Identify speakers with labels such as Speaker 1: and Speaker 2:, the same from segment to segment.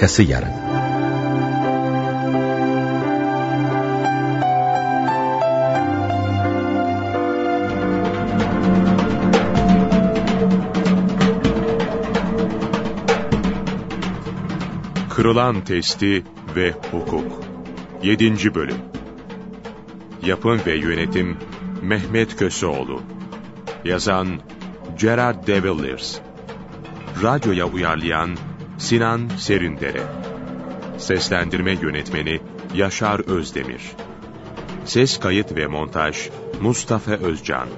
Speaker 1: Arkası yarın.
Speaker 2: Kırılan Testi ve Hukuk 7. Bölüm Yapım ve Yönetim Mehmet Köseoğlu Yazan Gerard De Villiers Radyoya uyarlayan Sinan Serindere. Seslendirme Yönetmeni Yaşar Özdemir. Ses kayıt ve montaj Mustafa Özcan.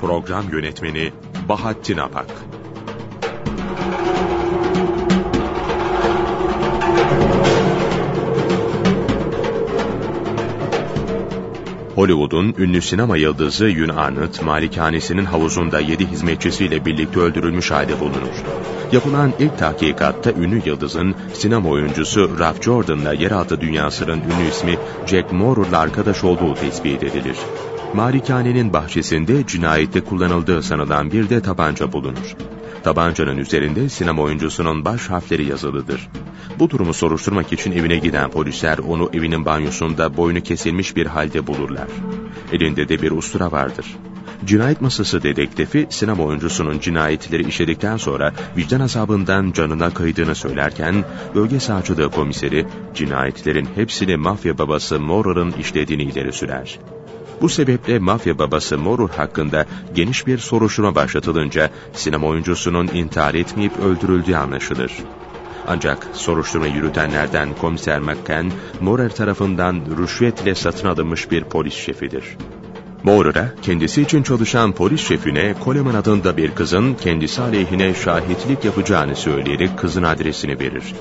Speaker 2: Program Yönetmeni Bahattin Apak. Hollywood'un ünlü sinema yıldızı Yun Arnott, malikanesinin havuzunda yedi hizmetçisiyle birlikte öldürülmüş halde bulunur. Yapılan ilk tahkikatta ünlü yıldızın sinema oyuncusu Ralph Jordan'la yeraltı dünyasının ünlü ismi Jack Moore'la arkadaş olduğu tespit edilir. Malikanenin bahçesinde cinayette kullanıldığı sanılan bir de tabanca bulunur. Tabancanın üzerinde sinema oyuncusunun baş harfleri yazılıdır. Bu durumu soruşturmak için evine giden polisler onu evinin banyosunda boynu kesilmiş bir halde bulurlar. Elinde de bir ustura vardır. Cinayet masası dedektifi sinema oyuncusunun cinayetleri işledikten sonra vicdan azabından canına kıydığını söylerken bölge savcılığı komiseri cinayetlerin hepsini mafya babası Morer'ın işlediğini ileri sürer. Bu sebeple mafya babası Morur hakkında geniş bir soruşturma başlatılınca sinema oyuncusunun intihar etmeyip öldürüldüğü anlaşılır. Ancak soruşturma yürütenlerden komiser McCann, Morer tarafından rüşvetle satın alınmış bir polis şefidir. Morer'a kendisi için çalışan polis şefine Coleman adında bir kızın kendisi aleyhine şahitlik yapacağını söyleyerek kızın adresini verir.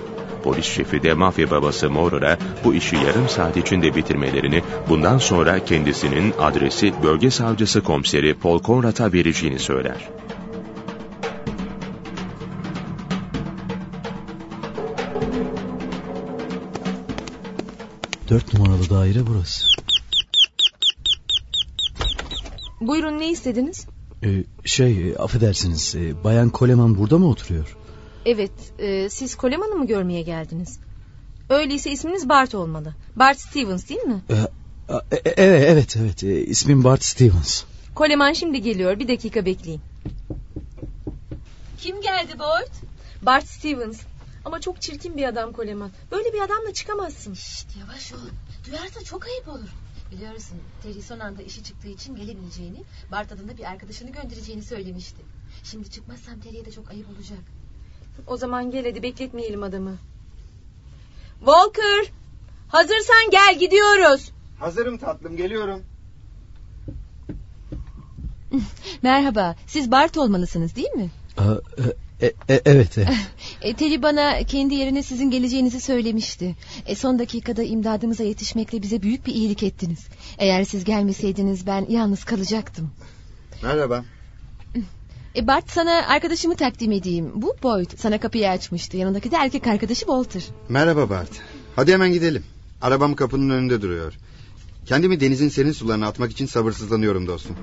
Speaker 2: Polis şefi de mafya babası Morer'a bu işi yarım saat içinde bitirmelerini, bundan sonra kendisinin adresi bölge savcısı komiseri Paul Conrad'a vereceğini söyler.
Speaker 3: Dört numaralı daire burası.
Speaker 4: Buyurun ne istediniz?
Speaker 3: Ee, şey affedersiniz e, Bayan Koleman burada mı oturuyor?
Speaker 4: Evet e, siz Coleman'ı mı görmeye geldiniz? Öyleyse isminiz Bart olmalı. Bart Stevens değil mi?
Speaker 3: Ee, e, e, evet evet evet e, ismim Bart Stevens.
Speaker 4: Coleman şimdi geliyor bir dakika bekleyin.
Speaker 5: Kim geldi Bart?
Speaker 4: Bart Stevens. Ama çok çirkin bir adam Coleman. Böyle bir adamla çıkamazsın.
Speaker 5: Şşt yavaş ol. Duyarsa çok ayıp olur. Biliyorsun Terry son anda işi çıktığı için gelemeyeceğini... Bart adında bir arkadaşını göndereceğini söylemişti. Şimdi çıkmazsam Terry'e de çok ayıp olacak.
Speaker 4: O zaman gel hadi bekletmeyelim adamı. Walker! Hazırsan gel gidiyoruz.
Speaker 6: Hazırım tatlım geliyorum.
Speaker 5: Merhaba siz Bart olmalısınız değil mi?
Speaker 3: Aa, e, e, evet. e.
Speaker 5: E, Terry bana kendi yerine sizin geleceğinizi söylemişti. E, son dakikada imdadımıza yetişmekle bize büyük bir iyilik ettiniz. Eğer siz gelmeseydiniz ben yalnız kalacaktım.
Speaker 6: Merhaba.
Speaker 5: E, Bart sana arkadaşımı takdim edeyim. Bu Boyd sana kapıyı açmıştı. Yanındaki de erkek arkadaşı Walter.
Speaker 6: Merhaba Bart. Hadi hemen gidelim. Arabam kapının önünde duruyor. Kendimi denizin serin sularına atmak için sabırsızlanıyorum dostum.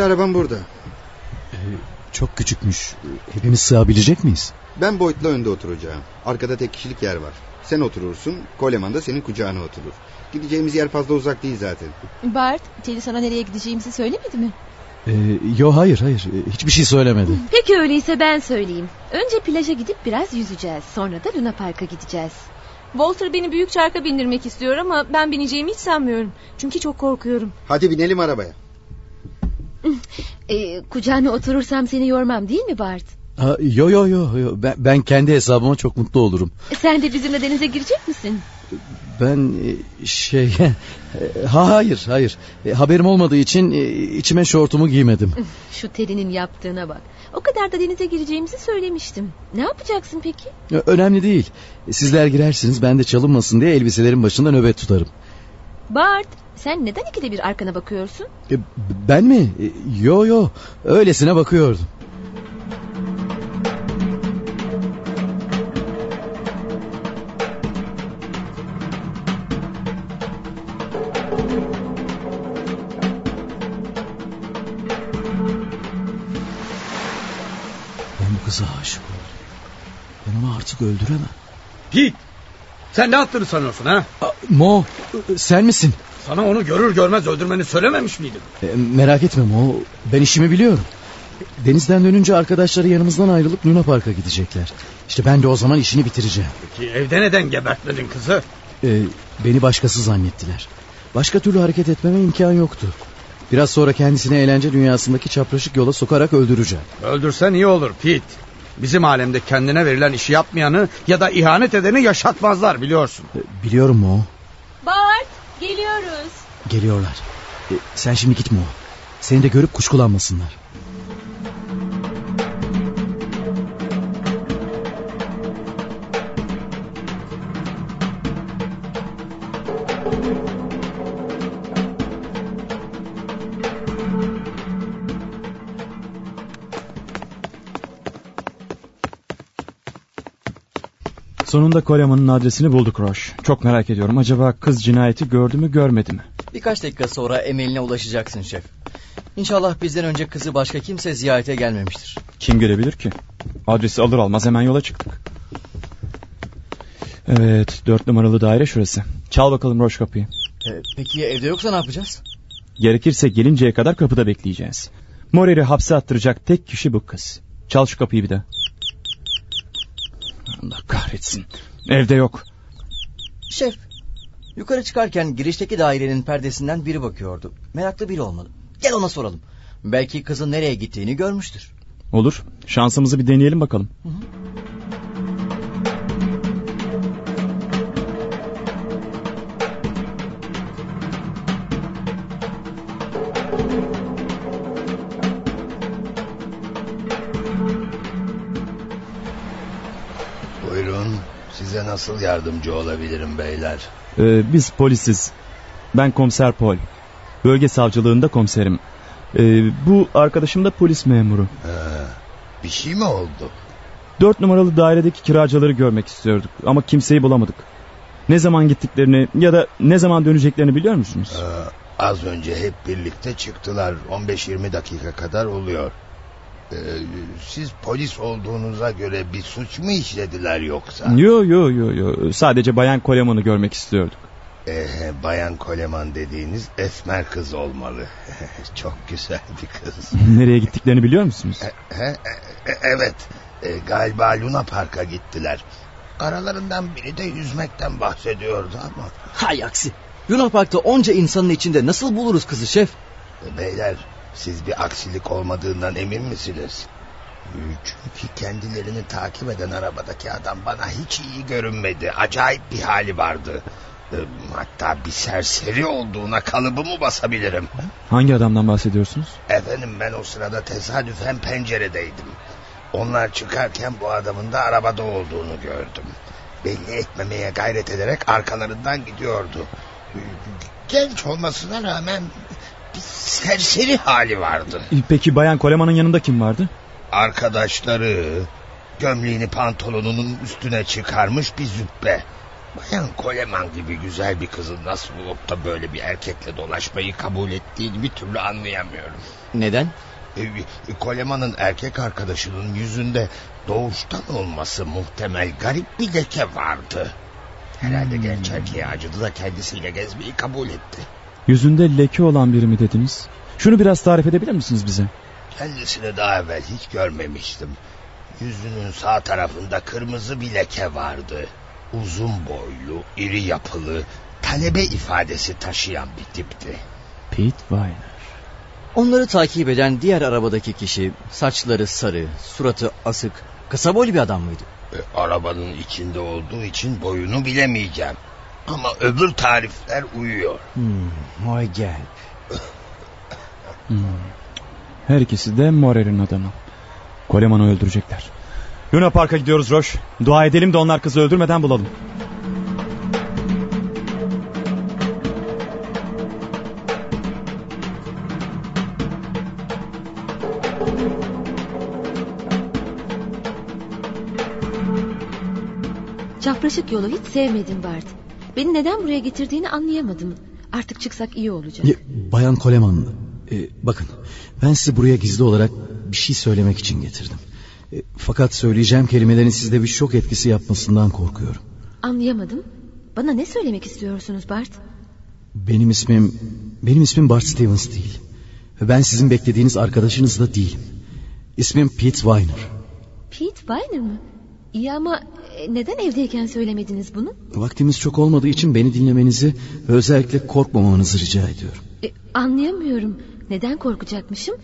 Speaker 6: İşte arabam burada.
Speaker 3: Ee, çok küçükmüş. Hepimiz sığabilecek miyiz?
Speaker 6: Ben Boyd'la önde oturacağım. Arkada tek kişilik yer var. Sen oturursun, Coleman da senin kucağına oturur. Gideceğimiz yer fazla uzak değil zaten.
Speaker 5: Bart, Terry sana nereye gideceğimizi söylemedi mi?
Speaker 3: Ee, yo hayır hayır Ee, hiçbir şey söylemedi.
Speaker 5: Peki öyleyse ben söyleyeyim. Önce plaja gidip biraz yüzeceğiz. Sonra da Luna Park'a gideceğiz.
Speaker 4: Walter beni büyük çarka bindirmek istiyor ama ben bineceğimi hiç sanmıyorum. Çünkü çok korkuyorum.
Speaker 6: Hadi binelim arabaya.
Speaker 5: E, kucağına oturursam seni yormam değil mi Bart?
Speaker 3: Ha, yo yo yo yo ben, ben kendi hesabıma çok mutlu olurum.
Speaker 5: E, Sen de bizimle denize girecek misin?
Speaker 3: Ben e, şey e, ha hayır hayır haberim olmadığı için içime şortumu giymedim.
Speaker 5: Şu Terry'nin yaptığına bak. O kadar da denize gireceğimizi söylemiştim. Ne yapacaksın peki?
Speaker 3: Önemli değil. Sizler girersiniz ben de çalınmasın diye elbiselerin başında nöbet tutarım.
Speaker 5: Bart sen neden ikide bir arkana bakıyorsun?
Speaker 3: E, ben mi? E, yo yo öylesine bakıyordum. Ben bu kıza aşık oldum. Ben onu artık öldüremem.
Speaker 1: Pete! Sen ne yaptığını sanıyorsun ha?
Speaker 3: Mo sen misin?
Speaker 1: Sana onu görür görmez öldürmeni söylememiş miydim?
Speaker 3: E, merak etme Mo ben işimi biliyorum. Denizden dönünce arkadaşları yanımızdan ayrılıp Luna Park'a gidecekler. İşte ben de o zaman işini bitireceğim.
Speaker 1: Peki evde neden gebertmedin kızı?
Speaker 3: Ee, beni başkası zannettiler. Başka türlü hareket etmeme imkan yoktu. Biraz sonra kendisini eğlence dünyasındaki çapraşık yola sokarak öldüreceğim.
Speaker 1: Öldürsen iyi olur Pete. Bizim alemde kendine verilen işi yapmayanı ya da ihanet edeni yaşatmazlar biliyorsun.
Speaker 3: Ee, biliyorum Mo.
Speaker 5: Bart geliyoruz.
Speaker 3: Geliyorlar. Ee, sen şimdi git Mo. Seni de görüp kuşkulanmasınlar.
Speaker 7: Sonunda Coleman'ın adresini bulduk Roş. Çok merak ediyorum. Acaba kız cinayeti gördü mü görmedi mi?
Speaker 8: Birkaç dakika sonra emeline ulaşacaksın şef. İnşallah bizden önce kızı başka kimse ziyarete gelmemiştir.
Speaker 7: Kim görebilir ki? Adresi alır almaz hemen yola çıktık. Evet dört numaralı daire şurası. Çal bakalım Roş kapıyı.
Speaker 8: Ee, peki evde yoksa ne yapacağız?
Speaker 7: Gerekirse gelinceye kadar kapıda bekleyeceğiz. Morer'i hapse attıracak tek kişi bu kız. Çal şu kapıyı bir daha. Allah kahretsin. Evde yok.
Speaker 8: Şef, yukarı çıkarken girişteki dairenin perdesinden biri bakıyordu. Meraklı biri olmalı. Gel ona soralım. Belki kızın nereye gittiğini görmüştür.
Speaker 7: Olur. Şansımızı bir deneyelim bakalım.
Speaker 9: Buyurun. Nasıl yardımcı olabilirim beyler?
Speaker 7: Ee, biz polisiz. Ben komiser Paul. Bölge savcılığında komiserim. Ee, bu arkadaşım da polis memuru.
Speaker 9: Ha, bir şey mi oldu?
Speaker 7: Dört numaralı dairedeki kiracıları görmek istiyorduk ama kimseyi bulamadık. Ne zaman gittiklerini ya da ne zaman döneceklerini biliyor musunuz?
Speaker 9: Ee, az önce hep birlikte çıktılar. 15-20 dakika kadar oluyor. Ee, siz polis olduğunuza göre bir suç mu işlediler yoksa?
Speaker 7: Yo yo yo yo. Sadece Bayan Coleman'ı görmek istiyorduk.
Speaker 9: Ee, bayan Koleman dediğiniz esmer kız olmalı. Çok güzel bir kız.
Speaker 7: Nereye gittiklerini biliyor musunuz?
Speaker 9: He, e- e- evet. E, galiba Luna Park'a gittiler. Aralarından biri de yüzmekten bahsediyordu ama.
Speaker 8: Hay aksi. Luna Park'ta onca insanın içinde nasıl buluruz kızı şef?
Speaker 9: E, Beyler siz bir aksilik olmadığından emin misiniz? Çünkü kendilerini takip eden arabadaki adam bana hiç iyi görünmedi. Acayip bir hali vardı. Hatta bir serseri olduğuna kalıbımı basabilirim.
Speaker 7: Hangi adamdan bahsediyorsunuz?
Speaker 9: Efendim ben o sırada tesadüfen penceredeydim. Onlar çıkarken bu adamın da arabada olduğunu gördüm. Belli etmemeye gayret ederek arkalarından gidiyordu. Genç olmasına rağmen bir serseri hali vardı.
Speaker 7: E, Peki Bayan Coleman'ın yanında kim vardı?
Speaker 9: Arkadaşları gömleğini pantolonunun üstüne çıkarmış bir züppe. Bayan Coleman gibi güzel bir kızın nasıl olup da böyle bir erkekle dolaşmayı kabul ettiğini bir türlü anlayamıyorum.
Speaker 8: Neden?
Speaker 9: E, Coleman'ın erkek arkadaşının yüzünde doğuştan olması muhtemel garip bir leke vardı. Herhalde genç erkeğe acıdı da kendisiyle gezmeyi kabul etti.
Speaker 7: Yüzünde leke olan biri mi dediniz? Şunu biraz tarif edebilir misiniz bize?
Speaker 9: Kendisini daha evvel hiç görmemiştim. Yüzünün sağ tarafında kırmızı bir leke vardı. Uzun boylu, iri yapılı, talebe ifadesi taşıyan bir tipti.
Speaker 7: Pete Weiner.
Speaker 8: Onları takip eden diğer arabadaki kişi saçları sarı, suratı asık, kısa boylu bir adam mıydı?
Speaker 9: E, arabanın içinde olduğu için boyunu bilemeyeceğim. Ama öbür tarifler uyuyor.
Speaker 8: Hmm, vay gel.
Speaker 7: Hmm. Her ikisi de Morer'in adamı. Coleman'ı öldürecekler. Luna Park'a gidiyoruz Roş. Dua edelim de onlar kızı öldürmeden bulalım.
Speaker 5: Çapraşık yolu hiç sevmedim Bart. Beni neden buraya getirdiğini anlayamadım. Artık çıksak iyi olacak.
Speaker 3: Ya, Bayan Coleman, e, bakın ben sizi buraya gizli olarak bir şey söylemek için getirdim. E, fakat söyleyeceğim kelimelerin sizde bir şok etkisi yapmasından korkuyorum.
Speaker 5: Anlayamadım. Bana ne söylemek istiyorsunuz Bart?
Speaker 3: Benim ismim benim ismim Bart Stevens değil. Ve ben sizin beklediğiniz arkadaşınız da değilim. İsmim Pete Weiner.
Speaker 5: Pete Weiner mı? İyi ama neden evdeyken söylemediniz bunu?
Speaker 3: Vaktimiz çok olmadığı için beni dinlemenizi ve özellikle korkmamanızı rica ediyorum.
Speaker 5: E, anlayamıyorum. Neden korkacakmışım?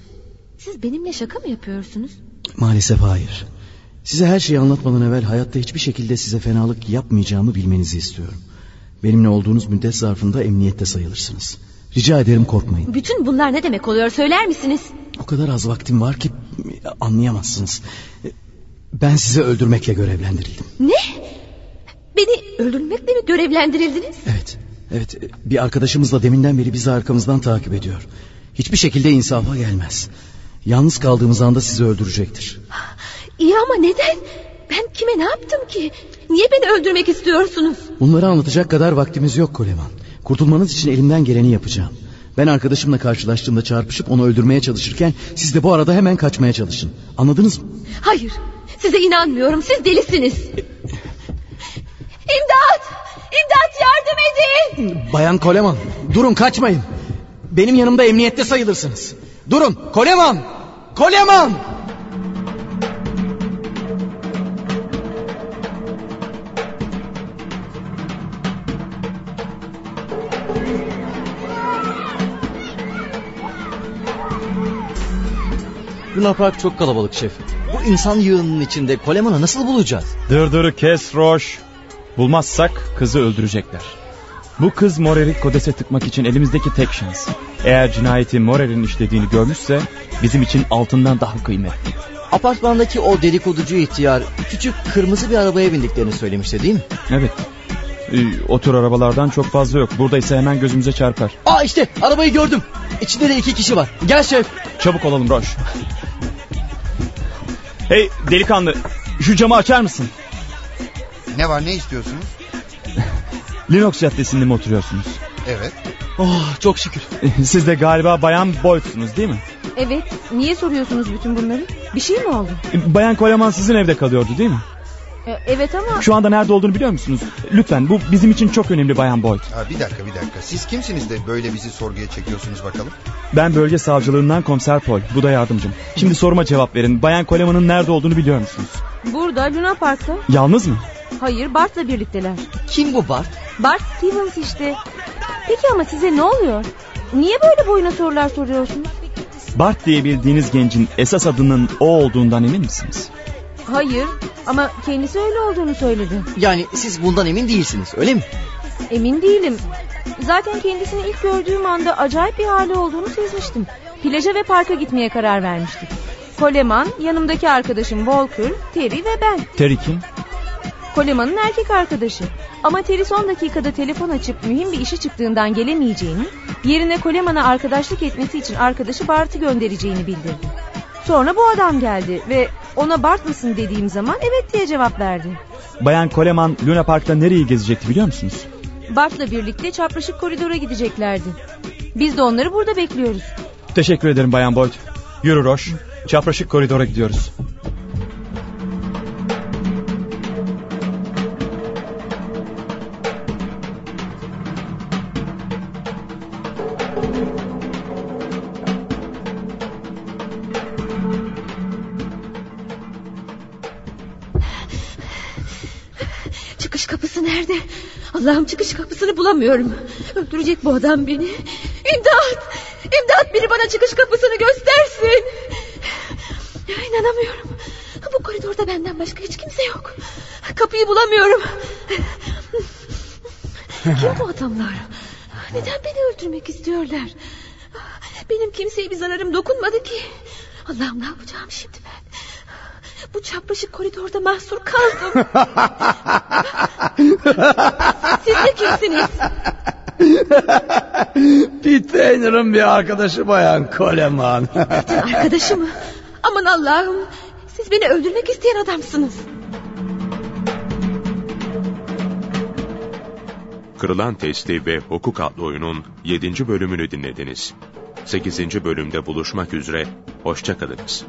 Speaker 5: Siz benimle şaka mı yapıyorsunuz?
Speaker 3: Maalesef hayır. Size her şeyi anlatmadan evvel hayatta hiçbir şekilde size fenalık yapmayacağımı bilmenizi istiyorum. Benimle olduğunuz müddet zarfında emniyette sayılırsınız. Rica ederim korkmayın.
Speaker 5: Bütün bunlar ne demek oluyor söyler misiniz?
Speaker 3: O kadar az vaktim var ki anlayamazsınız. Ben sizi öldürmekle görevlendirildim.
Speaker 5: Ne? Beni öldürmekle mi görevlendirildiniz?
Speaker 3: Evet. Evet bir arkadaşımız da deminden beri bizi arkamızdan takip ediyor. Hiçbir şekilde insafa gelmez. Yalnız kaldığımız anda sizi öldürecektir.
Speaker 5: İyi ama neden? Ben kime ne yaptım ki? Niye beni öldürmek istiyorsunuz?
Speaker 3: Bunları anlatacak kadar vaktimiz yok Koleman. Kurtulmanız için elimden geleni yapacağım. Ben arkadaşımla karşılaştığımda çarpışıp onu öldürmeye çalışırken siz de bu arada hemen kaçmaya çalışın. Anladınız mı?
Speaker 5: Hayır. Size inanmıyorum. Siz delisiniz. İmdat! İmdat yardım edin!
Speaker 3: Bayan Koleman durun kaçmayın. Benim yanımda emniyette sayılırsınız. Durun Koleman! Koleman!
Speaker 8: Luna Park çok kalabalık şef. Bu insan yığınının içinde Coleman'ı nasıl bulacağız?
Speaker 7: Dırdırı kes Roş. Bulmazsak kızı öldürecekler. Bu kız Morer'i kodese tıkmak için elimizdeki tek şans. Eğer cinayeti Morer'in işlediğini görmüşse bizim için altından daha kıymetli.
Speaker 8: Apartmandaki o dedikoducu ihtiyar küçük kırmızı bir arabaya bindiklerini söylemişti değil mi?
Speaker 7: Evet. Ee, o tür arabalardan çok fazla yok. Buradaysa hemen gözümüze çarpar.
Speaker 8: Aa işte arabayı gördüm. İçinde de iki kişi var. Gel şef.
Speaker 7: Çabuk olalım Roş. Hey delikanlı şu camı açar mısın?
Speaker 6: Ne var ne istiyorsunuz?
Speaker 7: Linux Caddesi'nde mi oturuyorsunuz?
Speaker 6: Evet.
Speaker 8: Oh çok şükür.
Speaker 7: Siz de galiba Bayan Boyd'sunuz değil mi?
Speaker 4: Evet. Niye soruyorsunuz bütün bunları? Bir şey mi oldu?
Speaker 7: Bayan Koleman sizin evde kalıyordu değil mi?
Speaker 4: E, evet ama...
Speaker 7: Şu anda nerede olduğunu biliyor musunuz? Lütfen bu bizim için çok önemli Bayan Boyd.
Speaker 6: Ha, bir dakika bir dakika. Siz kimsiniz de böyle bizi sorguya çekiyorsunuz bakalım?
Speaker 7: Ben bölge savcılığından komiser Paul. Bu da yardımcım. Şimdi soruma cevap verin. Bayan Koleman'ın nerede olduğunu biliyor musunuz?
Speaker 4: Burada Luna Park'ta.
Speaker 7: Yalnız mı?
Speaker 4: Hayır Bart'la birlikteler.
Speaker 8: Kim bu Bart?
Speaker 4: Bart Stevens işte. Peki ama size ne oluyor? Niye böyle boyuna sorular soruyorsunuz?
Speaker 7: Bart diye bildiğiniz gencin esas adının o olduğundan emin misiniz?
Speaker 4: Hayır ama kendisi öyle olduğunu söyledi.
Speaker 8: Yani siz bundan emin değilsiniz öyle mi?
Speaker 4: Emin değilim. Zaten kendisini ilk gördüğüm anda acayip bir hali olduğunu sezmiştim. Plaja ve parka gitmeye karar vermiştik. Coleman, yanımdaki arkadaşım Walker, Terry ve ben.
Speaker 7: Terry kim?
Speaker 4: Coleman'ın erkek arkadaşı. Ama Terry son dakikada telefon açıp mühim bir işi çıktığından gelemeyeceğini, yerine Coleman'a arkadaşlık etmesi için arkadaşı Bart'ı göndereceğini bildirdi. Sonra bu adam geldi ve ona Bart mısın dediğim zaman evet diye cevap verdi.
Speaker 7: Bayan Coleman Luna Park'ta nereyi gezecekti biliyor musunuz?
Speaker 4: Bart'la birlikte çapraşık koridora gideceklerdi. Biz de onları burada bekliyoruz.
Speaker 7: Teşekkür ederim Bayan Boyd. Yürü Roş. Çapraşık koridora gidiyoruz.
Speaker 5: Allah'ım çıkış kapısını bulamıyorum. Öldürecek bu adam beni. İmdat! İmdat biri bana çıkış kapısını göstersin. İnanamıyorum. Bu koridorda benden başka hiç kimse yok. Kapıyı bulamıyorum. Kim bu adamlar? Neden beni öldürmek istiyorlar? Benim kimseye bir zararım dokunmadı ki. Allah'ım ne yapacağım şimdi? Bu çapraşık koridorda mahsur kaldım. Siz de kimsiniz?
Speaker 1: Pete Wainer'ın bir arkadaşı bayan Coleman.
Speaker 5: Arkadaşı mı? Aman Allah'ım. Siz beni öldürmek isteyen adamsınız.
Speaker 2: Kırılan Testi ve Hukuk adlı oyunun 7. bölümünü dinlediniz. 8. bölümde buluşmak üzere, hoşçakalınız.